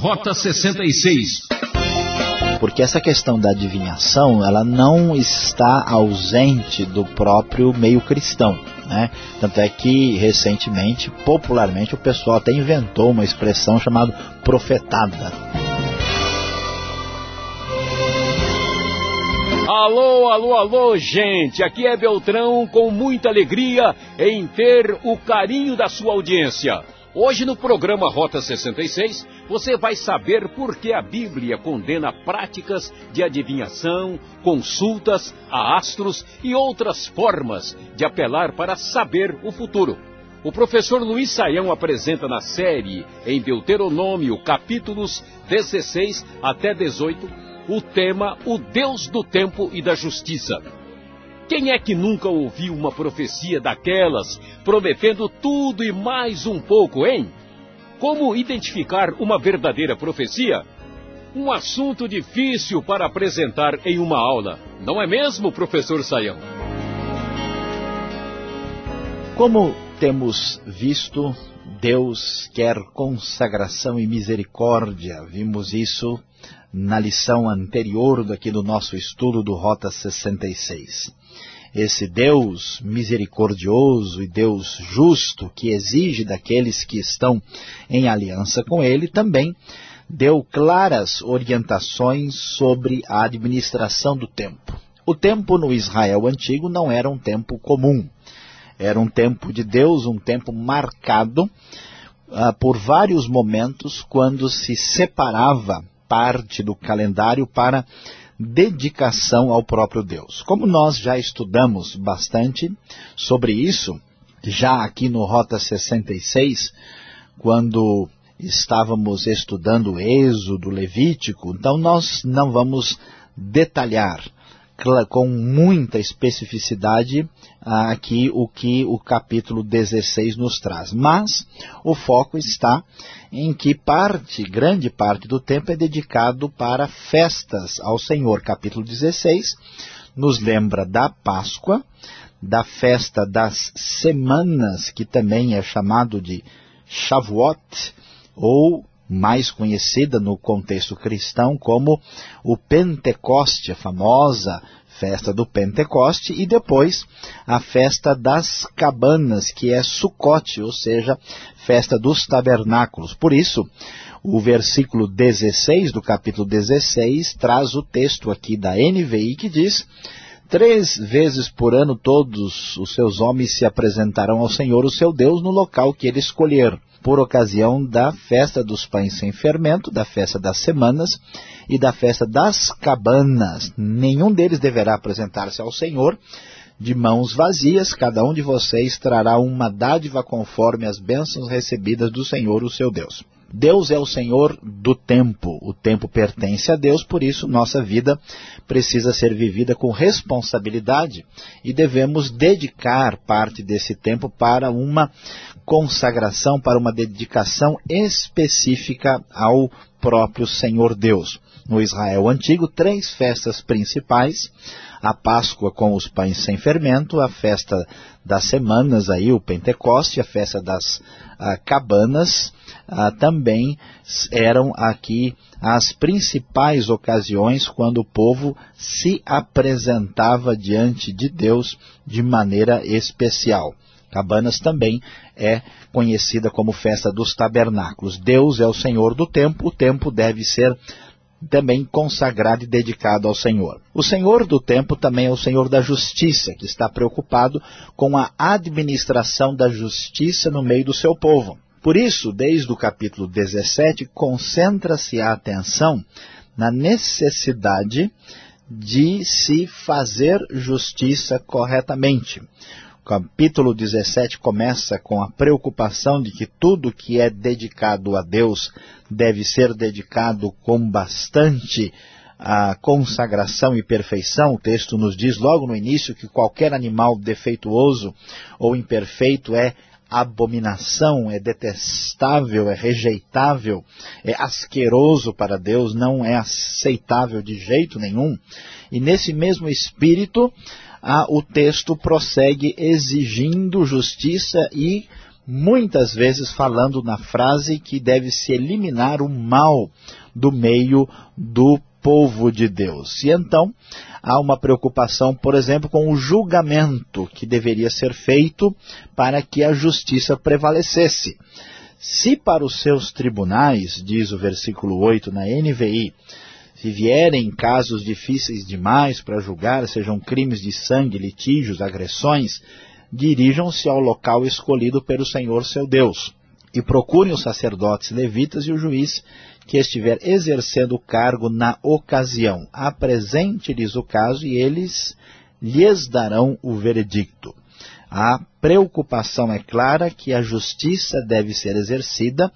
Rota 66 porque essa questão da adivinhação, ela não está ausente do próprio meio cristão. Né? Tanto é que, recentemente, popularmente, o pessoal até inventou uma expressão chamada profetada. Alô, alô, alô, gente! Aqui é Beltrão com muita alegria em ter o carinho da sua audiência. Hoje no programa Rota 66, você vai saber por que a Bíblia condena práticas de adivinhação, consultas a astros e outras formas de apelar para saber o futuro. O professor Luiz Saião apresenta na série em Deuteronômio, capítulos 16 até 18, o tema O Deus do Tempo e da Justiça. Quem é que nunca ouviu uma profecia daquelas, prometendo tudo e mais um pouco, hein? Como identificar uma verdadeira profecia? Um assunto difícil para apresentar em uma aula, não é mesmo, professor Saião? Como temos visto, Deus quer consagração e misericórdia. Vimos isso na lição anterior daqui do nosso estudo do Rota 66. Esse Deus misericordioso e Deus justo que exige daqueles que estão em aliança com Ele também deu claras orientações sobre a administração do tempo. O tempo no Israel antigo não era um tempo comum. Era um tempo de Deus, um tempo marcado uh, por vários momentos quando se separava parte do calendário para dedicação ao próprio Deus. Como nós já estudamos bastante sobre isso, já aqui no Rota 66, quando estávamos estudando Êxodo, Levítico, então nós não vamos detalhar com muita especificidade aqui o que o capítulo 16 nos traz. Mas o foco está em que parte, grande parte do tempo é dedicado para festas ao Senhor. Capítulo 16 nos lembra da Páscoa, da festa das semanas, que também é chamado de Shavuot, ou mais conhecida no contexto cristão como o Pentecoste, a famosa festa do Pentecoste, e depois a festa das cabanas, que é Sucote, ou seja, festa dos tabernáculos. Por isso, o versículo 16 do capítulo 16 traz o texto aqui da NVI que diz Três vezes por ano todos os seus homens se apresentarão ao Senhor, o seu Deus, no local que ele escolher por ocasião da festa dos pães sem fermento, da festa das semanas e da festa das cabanas. Nenhum deles deverá apresentar-se ao Senhor de mãos vazias, cada um de vocês trará uma dádiva conforme as bênçãos recebidas do Senhor, o seu Deus. Deus é o Senhor do tempo, o tempo pertence a Deus, por isso nossa vida precisa ser vivida com responsabilidade e devemos dedicar parte desse tempo para uma consagração, para uma dedicação específica ao próprio Senhor Deus. No Israel antigo, três festas principais, a Páscoa com os pães sem fermento, a festa das semanas, aí, o Pentecoste, a festa das ah, cabanas, ah, também eram aqui as principais ocasiões quando o povo se apresentava diante de Deus de maneira especial. Cabanas também é conhecida como festa dos tabernáculos. Deus é o Senhor do tempo, o tempo deve ser também consagrado e dedicado ao Senhor. O Senhor do tempo também é o Senhor da justiça, que está preocupado com a administração da justiça no meio do seu povo. Por isso, desde o capítulo 17, concentra-se a atenção na necessidade de se fazer justiça corretamente capítulo 17 começa com a preocupação de que tudo que é dedicado a Deus deve ser dedicado com bastante a consagração e perfeição. O texto nos diz logo no início que qualquer animal defeituoso ou imperfeito é abominação, é detestável, é rejeitável, é asqueroso para Deus, não é aceitável de jeito nenhum. E nesse mesmo espírito, ah, o texto prossegue exigindo justiça e muitas vezes falando na frase que deve se eliminar o mal do meio do povo de Deus. E então há uma preocupação, por exemplo, com o julgamento que deveria ser feito para que a justiça prevalecesse. Se para os seus tribunais, diz o versículo 8 na NVI, se vierem casos difíceis demais para julgar, sejam crimes de sangue, litígios, agressões, dirijam-se ao local escolhido pelo Senhor seu Deus e procurem os sacerdotes levitas e o juiz que estiver exercendo o cargo na ocasião. Apresente-lhes o caso e eles lhes darão o veredicto. A preocupação é clara que a justiça deve ser exercida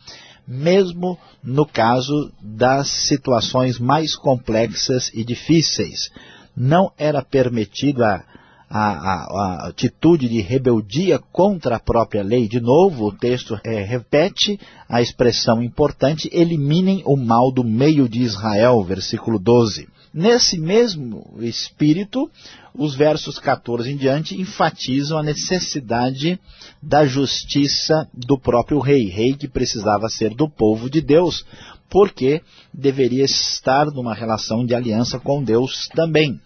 mesmo no caso das situações mais complexas e difíceis. Não era permitido a, a, a, atitude de rebeldia contra a própria lei. De novo, o texto é, repete a expressão importante, eliminem o mal do meio de Israel, versículo 12. Nesse mesmo espírito, os versos 14 em diante enfatizam a necessidade da justiça do próprio rei, rei que precisava ser do povo de Deus, porque deveria estar numa relação de aliança com Deus também.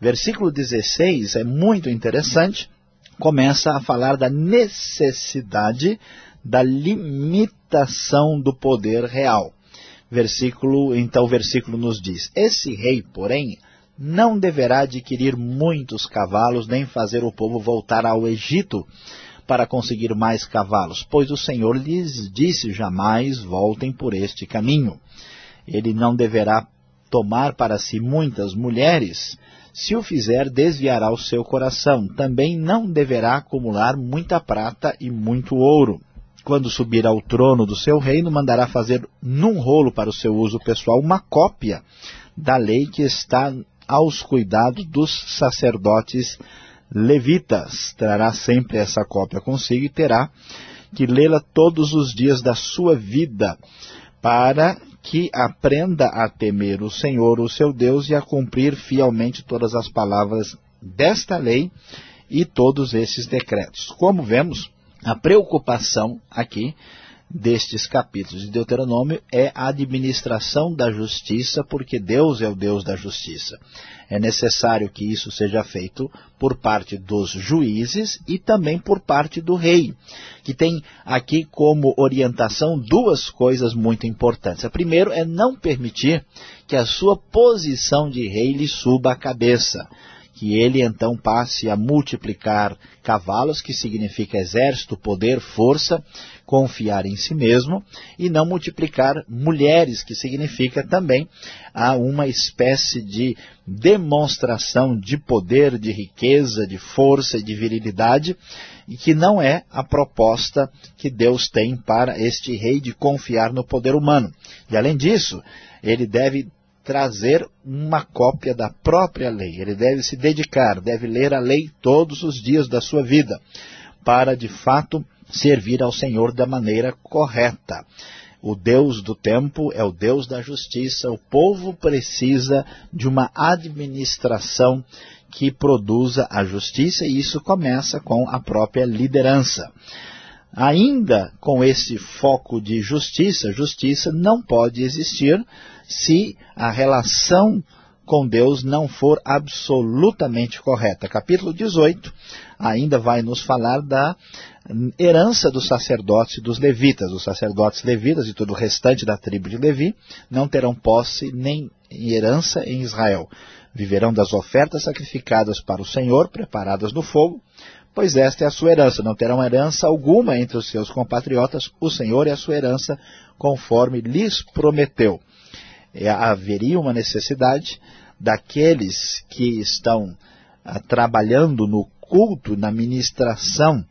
Versículo 16 é muito interessante, começa a falar da necessidade da limitação do poder real versículo, então o versículo nos diz, esse rei, porém, não deverá adquirir muitos cavalos, nem fazer o povo voltar ao Egito para conseguir mais cavalos, pois o Senhor lhes disse, jamais voltem por este caminho. Ele não deverá tomar para si muitas mulheres, se o fizer, desviará o seu coração. Também não deverá acumular muita prata e muito ouro quando subir ao trono do seu reino, mandará fazer num rolo para o seu uso pessoal uma cópia da lei que está aos cuidados dos sacerdotes levitas. Trará sempre essa cópia consigo e terá que lê-la todos os dias da sua vida, para que aprenda a temer o Senhor, o seu Deus, e a cumprir fielmente todas as palavras desta lei e todos esses decretos. Como vemos, a preocupação aqui destes capítulos de Deuteronômio é a administração da justiça, porque Deus é o Deus da justiça. É necessário que isso seja feito por parte dos juízes e também por parte do rei, que tem aqui como orientação duas coisas muito importantes. A primeira é não permitir que a sua posição de rei lhe suba a cabeça que ele então passe a multiplicar cavalos, que significa exército, poder, força, confiar em si mesmo, e não multiplicar mulheres, que significa também a uma espécie de demonstração de poder, de riqueza, de força e de virilidade, e que não é a proposta que Deus tem para este rei de confiar no poder humano. E além disso, ele deve trazer uma cópia da própria lei. Ele deve se dedicar, deve ler a lei todos os dias da sua vida, para de fato servir ao Senhor da maneira correta. O Deus do tempo é o Deus da justiça. O povo precisa de uma administração que produza a justiça e isso começa com a própria liderança. Ainda com esse foco de justiça, justiça não pode existir se a relação com Deus não for absolutamente correta. Capítulo 18 ainda vai nos falar da herança dos sacerdotes e dos levitas. Os sacerdotes levitas e todo o restante da tribo de Levi não terão posse nem herança em Israel. Viverão das ofertas sacrificadas para o Senhor, preparadas no fogo, pois esta é a sua herança. Não terão herança alguma entre os seus compatriotas, o Senhor é a sua herança, conforme lhes prometeu haveria uma necessidade daqueles que estão ah, trabalhando no culto, na ministração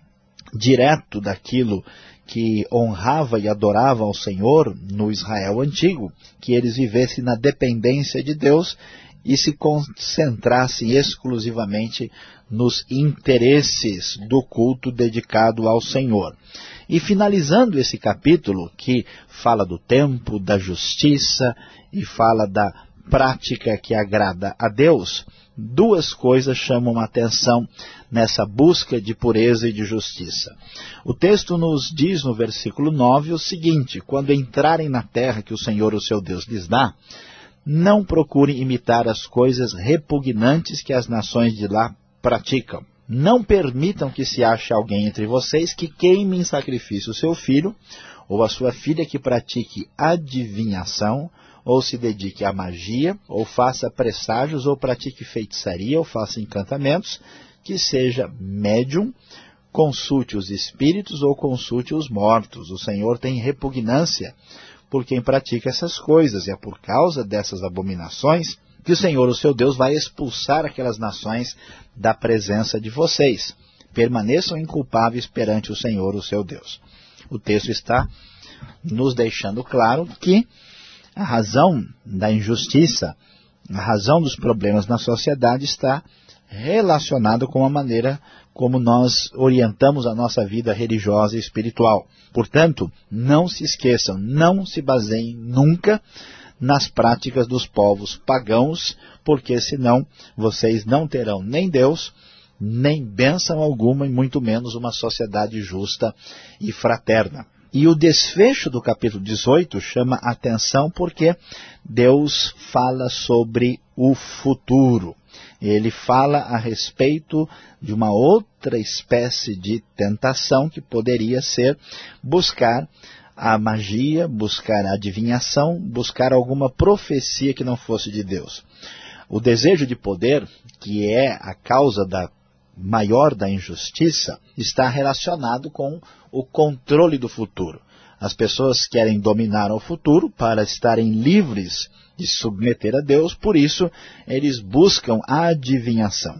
direto daquilo que honrava e adorava ao Senhor no Israel antigo, que eles vivessem na dependência de Deus e se concentrassem exclusivamente nos interesses do culto dedicado ao Senhor. E finalizando esse capítulo, que fala do tempo, da justiça e fala da prática que agrada a Deus, duas coisas chamam a atenção nessa busca de pureza e de justiça. O texto nos diz no versículo 9 o seguinte, quando entrarem na terra que o Senhor, o seu Deus, lhes dá, não procurem imitar as coisas repugnantes que as nações de lá praticam. Não permitam que se ache alguém entre vocês que queime em sacrifício seu filho, ou a sua filha que pratique adivinhação, ou se dedique à magia, ou faça presságios, ou pratique feitiçaria, ou faça encantamentos, que seja médium, consulte os espíritos ou consulte os mortos. O Senhor tem repugnância por quem pratica essas coisas, e é por causa dessas abominações que o Senhor, o seu Deus, vai expulsar aquelas nações da presença de vocês. Permaneçam inculpáveis perante o Senhor, o seu Deus. O texto está nos deixando claro que a razão da injustiça, a razão dos problemas na sociedade está relacionada com a maneira como nós orientamos a nossa vida religiosa e espiritual. Portanto, não se esqueçam, não se baseiem nunca nas práticas dos povos pagãos, porque senão vocês não terão nem Deus, nem bênção alguma, e muito menos uma sociedade justa e fraterna. E o desfecho do capítulo 18 chama atenção porque Deus fala sobre o futuro. Ele fala a respeito de uma outra espécie de tentação que poderia ser buscar a magia, buscar a adivinhação, buscar alguma profecia que não fosse de Deus. O desejo de poder, que é a causa da maior da injustiça, está relacionado com o controle do futuro. As pessoas querem dominar o futuro para estarem livres de submeter a Deus, por isso eles buscam a adivinhação.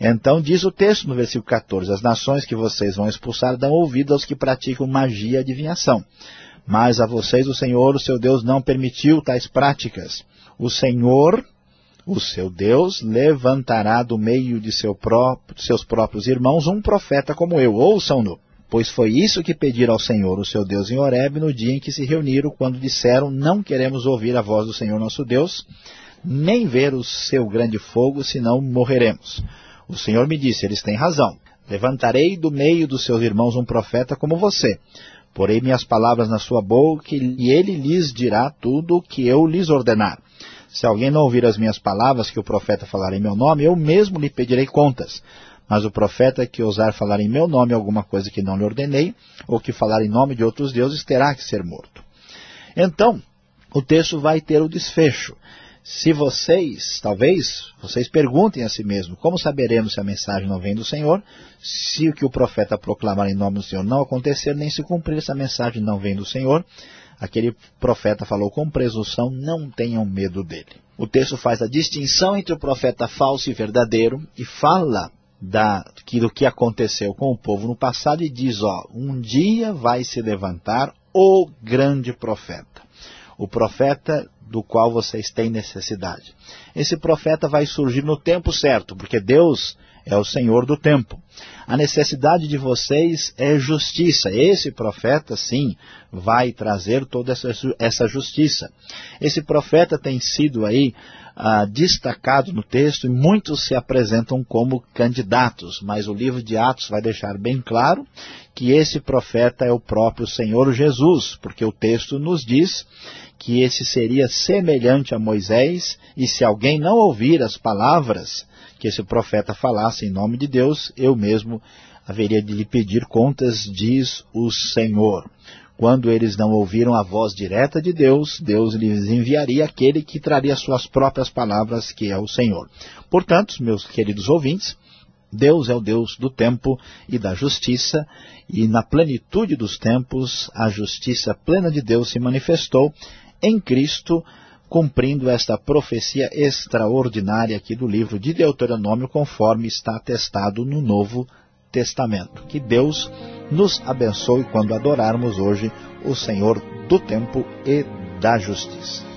Então diz o texto no versículo 14, as nações que vocês vão expulsar dão ouvido aos que praticam magia e adivinhação. Mas a vocês o Senhor, o seu Deus, não permitiu tais práticas. O Senhor, o seu Deus, levantará do meio de seu próprio, seus próprios irmãos um profeta como eu. Ouçam-no pois foi isso que pediram ao Senhor, o seu Deus, em Horeb, no dia em que se reuniram, quando disseram, não queremos ouvir a voz do Senhor nosso Deus, nem ver o seu grande fogo, senão morreremos. O Senhor me disse, eles têm razão, levantarei do meio dos seus irmãos um profeta como você, porei minhas palavras na sua boca e ele lhes dirá tudo o que eu lhes ordenar. Se alguém não ouvir as minhas palavras que o profeta falar em meu nome, eu mesmo lhe pedirei contas. Mas o profeta que ousar falar em meu nome alguma coisa que não lhe ordenei, ou que falar em nome de outros deuses, terá que ser morto. Então, o texto vai ter o desfecho. Se vocês, talvez, vocês perguntem a si mesmo, como saberemos se a mensagem não vem do Senhor, se o que o profeta proclamar em nome do Senhor não acontecer, nem se cumprir essa mensagem não vem do Senhor, aquele profeta falou com presunção, não tenham medo dele. O texto faz a distinção entre o profeta falso e verdadeiro e fala da, do que aconteceu com o povo no passado e diz, ó, um dia vai se levantar o grande profeta. O profeta do qual vocês têm necessidade. Esse profeta vai surgir no tempo certo, porque Deus é o Senhor do tempo. A necessidade de vocês é justiça. Esse profeta, sim, vai trazer toda essa, justiça. Esse profeta tem sido aí ah, destacado no texto e muitos se apresentam como candidatos, mas o livro de Atos vai deixar bem claro que esse profeta é o próprio Senhor Jesus, porque o texto nos diz que esse seria semelhante a Moisés, e se alguém não ouvir as palavras que esse profeta falasse em nome de Deus, eu mesmo haveria de lhe pedir contas, diz o Senhor. Quando eles não ouviram a voz direta de Deus, Deus lhes enviaria aquele que traria suas próprias palavras, que é o Senhor. Portanto, meus queridos ouvintes, Deus é o Deus do tempo e da justiça, e na plenitude dos tempos, a justiça plena de Deus se manifestou em Cristo, cumprindo esta profecia extraordinária aqui do livro de Deuteronômio, conforme está atestado no Novo Testamento. Que Deus nos abençoe quando adorarmos hoje o Senhor do tempo e da justiça.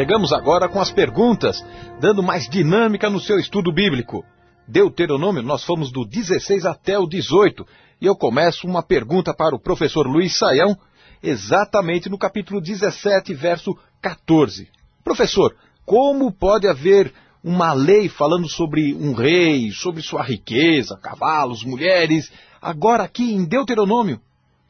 Chegamos agora com as perguntas, dando mais dinâmica no seu estudo bíblico. Deuteronômio, nós fomos do 16 até o 18, e eu começo uma pergunta para o professor Luiz Saião, exatamente no capítulo 17, verso 14. Professor, como pode haver uma lei falando sobre um rei, sobre sua riqueza, cavalos, mulheres, agora aqui em Deuteronômio?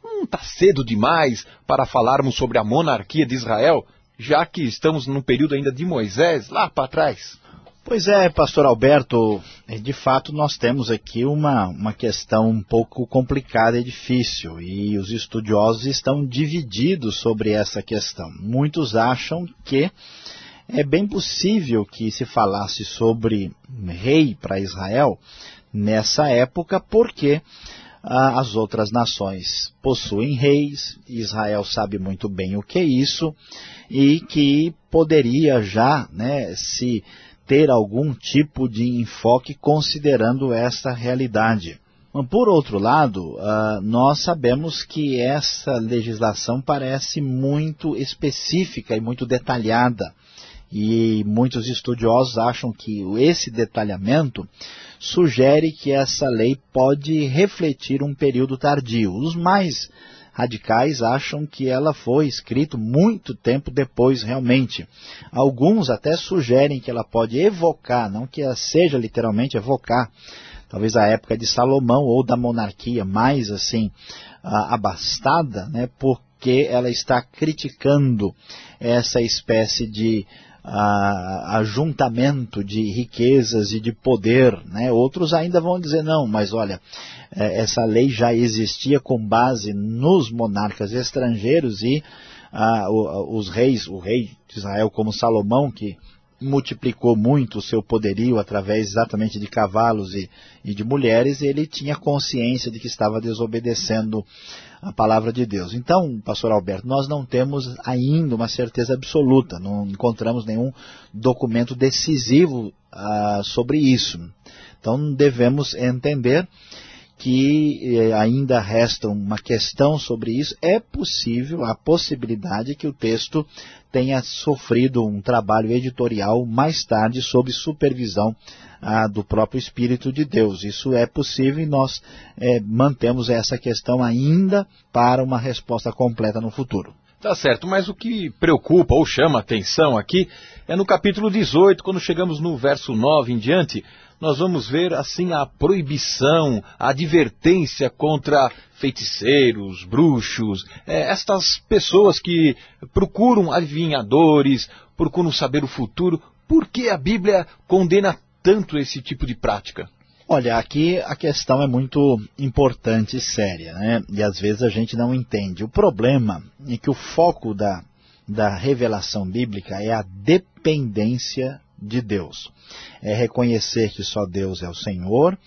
Não está cedo demais para falarmos sobre a monarquia de Israel, já que estamos num período ainda de Moisés, lá para trás? Pois é, pastor Alberto, de fato nós temos aqui uma, uma questão um pouco complicada e difícil, e os estudiosos estão divididos sobre essa questão. Muitos acham que é bem possível que se falasse sobre rei para Israel nessa época, porque as outras nações possuem reis, Israel sabe muito bem o que é isso, e que poderia já né, se ter algum tipo de enfoque considerando essa realidade. Por outro lado, uh, nós sabemos que essa legislação parece muito específica e muito detalhada. E muitos estudiosos acham que esse detalhamento sugere que essa lei pode refletir um período tardio. Os mais radicais acham que ela foi escrita muito tempo depois realmente. Alguns até sugerem que ela pode evocar, não que ela seja literalmente evocar, talvez a época de Salomão ou da monarquia mais assim abastada, né, porque ela está criticando essa espécie de a, ajuntamento de riquezas e de poder. Né? Outros ainda vão dizer, não, mas olha, é, essa lei já existia com base nos monarcas estrangeiros e os reis, o rei de Israel como Salomão, que multiplicou muito o seu poderio através exatamente de cavalos e, e, de mulheres, ele tinha consciência de que estava desobedecendo a palavra de Deus. Então, pastor Alberto, nós não temos ainda uma certeza absoluta, não encontramos nenhum documento decisivo ah, sobre isso. Então, devemos entender que eh, ainda resta uma questão sobre isso, é possível, a possibilidade que o texto tenha sofrido um trabalho editorial mais tarde sob supervisão ah, do próprio Espírito de Deus. Isso é possível e nós eh, mantemos essa questão ainda para uma resposta completa no futuro. Tá certo, mas o que preocupa ou chama atenção aqui é no capítulo 18, quando chegamos no verso 9 em diante, nós vamos ver assim a proibição, a advertência contra feiticeiros, bruxos, é, estas pessoas que procuram adivinhadores, procuram saber o futuro. Por que a Bíblia condena tanto esse tipo de prática? Olha, aqui a questão é muito importante e séria, né? E às vezes a gente não entende. O problema é que o foco da, da revelação bíblica é a dependência de Deus. É reconhecer que só Deus é o Senhor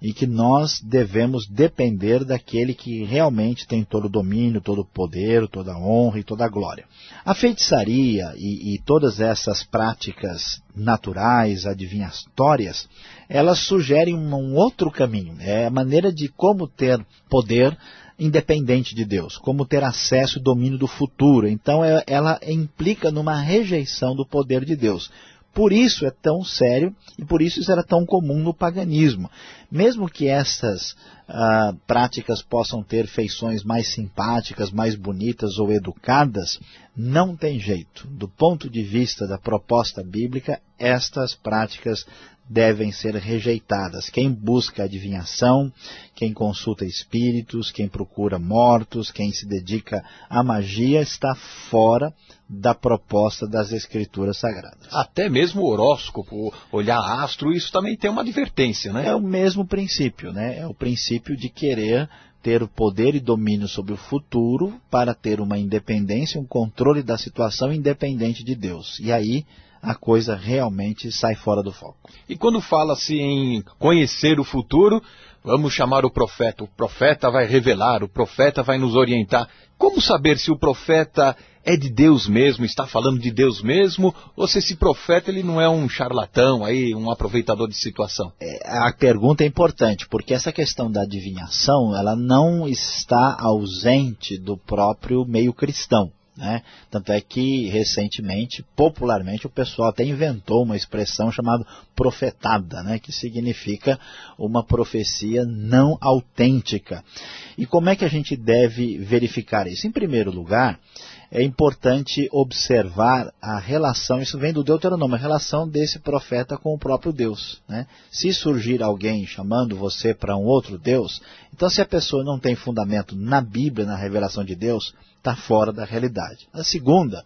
e que nós devemos depender daquele que realmente tem todo o domínio, todo o poder, toda a honra e toda a glória. A feitiçaria e, e todas essas práticas naturais, adivinhatórias, elas sugerem um, outro caminho. É a maneira de como ter poder independente de Deus, como ter acesso e domínio do futuro. Então é, ela implica numa rejeição do poder de Deus. Por isso é tão sério e por isso isso era tão comum no paganismo. Mesmo que essas ah, práticas possam ter feições mais simpáticas, mais bonitas ou educadas, não tem jeito. Do ponto de vista da proposta bíblica, estas práticas devem ser rejeitadas. Quem busca adivinhação, quem consulta espíritos, quem procura mortos, quem se dedica à magia, está fora da proposta das escrituras sagradas. Até mesmo o horóscopo, olhar astro, isso também tem uma advertência, né? É o mesmo princípio, né? É o princípio de querer ter o poder e domínio sobre o futuro para ter uma independência, um controle da situação independente de Deus. E aí a coisa realmente sai fora do foco. E quando fala-se em conhecer o futuro, vamos chamar o profeta. O profeta vai revelar, o profeta vai nos orientar. Como saber se o profeta é de Deus mesmo, está falando de Deus mesmo, ou se esse profeta ele não é um charlatão aí, um aproveitador de situação? É, a pergunta é importante, porque essa questão da adivinhação, ela não está ausente do próprio meio cristão. Né? Tanto é que, recentemente, popularmente, o pessoal até inventou uma expressão chamada profetada, né? que significa uma profecia não autêntica. E como é que a gente deve verificar isso? Em primeiro lugar, é importante observar a relação, isso vem do Deuteronômio, a relação desse profeta com o próprio Deus. Né? Se surgir alguém chamando você para um outro Deus, então se a pessoa não tem fundamento na Bíblia, na revelação de Deus, está fora da realidade. A segunda,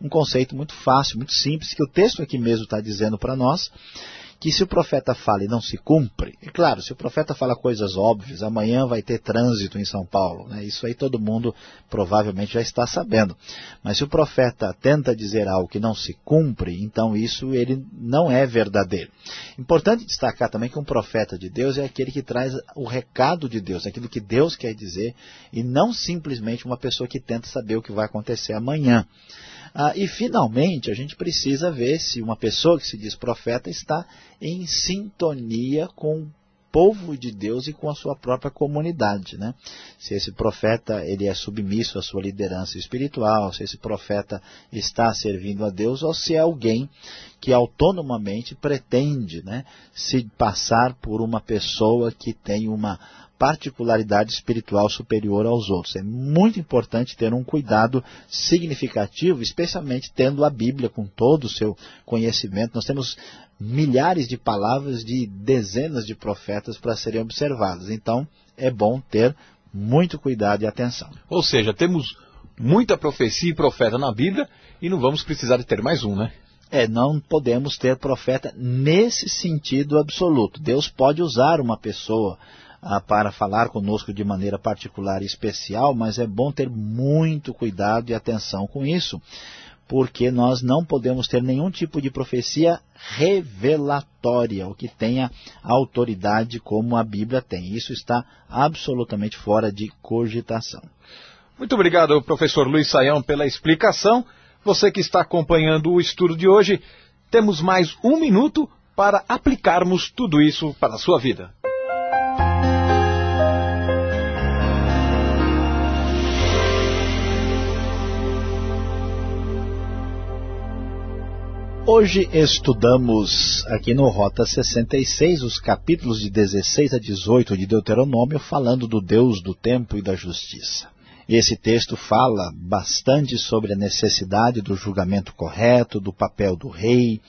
um conceito muito fácil, muito simples, que o texto aqui mesmo está dizendo para nós, que se o profeta fala e não se cumpre, é claro, se o profeta fala coisas óbvias, amanhã vai ter trânsito em São Paulo, né? isso aí todo mundo provavelmente já está sabendo. Mas se o profeta tenta dizer algo que não se cumpre, então isso ele não é verdadeiro. Importante destacar também que um profeta de Deus é aquele que traz o recado de Deus, aquilo que Deus quer dizer, e não simplesmente uma pessoa que tenta saber o que vai acontecer amanhã. Ah, e finalmente a gente precisa ver se uma pessoa que se diz profeta está em sintonia com o povo de Deus e com a sua própria comunidade. Né? Se esse profeta ele é submisso à sua liderança espiritual, se esse profeta está servindo a Deus ou se é alguém que autonomamente pretende né, se passar por uma pessoa que tem uma particularidade espiritual superior aos outros. É muito importante ter um cuidado significativo, especialmente tendo a Bíblia com todo o seu conhecimento. Nós temos milhares de palavras de dezenas de profetas para serem observadas. Então, é bom ter muito cuidado e atenção. Ou seja, temos muita profecia e profeta na Bíblia e não vamos precisar de ter mais um, né? É, não podemos ter profeta nesse sentido absoluto. Deus pode usar uma pessoa para falar conosco de maneira particular e especial, mas é bom ter muito cuidado e atenção com isso, porque nós não podemos ter nenhum tipo de profecia revelatória, o que tenha autoridade como a Bíblia tem. Isso está absolutamente fora de cogitação. Muito obrigado, professor Luiz Saião, pela explicação. Você que está acompanhando o estudo de hoje, temos mais um minuto para aplicarmos tudo isso para a sua vida. Hoje estudamos aqui no Rota 66 os capítulos de 16 a 18 de Deuteronômio falando do Deus do tempo e da justiça. Esse texto fala bastante sobre a necessidade do julgamento correto, do papel do rei,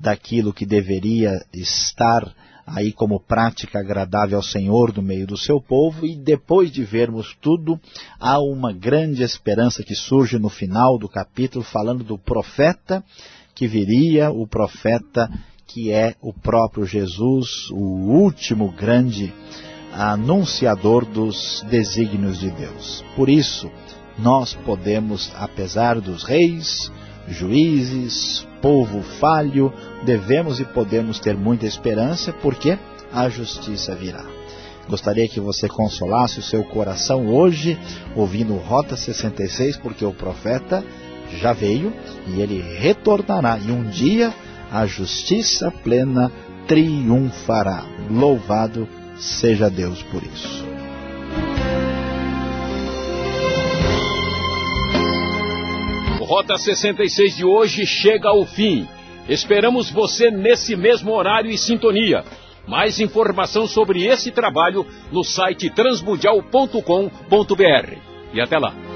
daquilo que deveria estar aí como prática agradável ao Senhor no meio do seu povo e depois de vermos tudo, há uma grande esperança que surge no final do capítulo falando do profeta que viria o profeta que é o próprio Jesus, o último grande anunciador dos desígnios de Deus. Por isso, nós podemos, apesar dos reis, juízes, povo falho, devemos e podemos ter muita esperança, porque a justiça virá. Gostaria que você consolasse o seu coração hoje, ouvindo Rota 66, porque o profeta já veio e ele retornará. E um dia a justiça plena triunfará. Louvado seja Deus por isso. O Rota 66 de hoje chega ao fim. Esperamos você nesse mesmo horário e sintonia. Mais informação sobre esse trabalho no site transmundial.com.br. E até lá.